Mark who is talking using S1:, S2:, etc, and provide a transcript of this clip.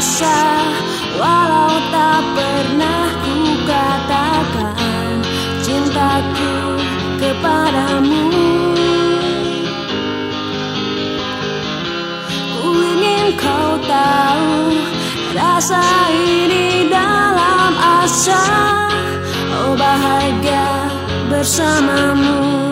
S1: rasa Walau tak pernah ku katakan Cintaku kepadamu. Ku ingin kau tahu Rasa ini dalam asa Oh bahagia bersamamu.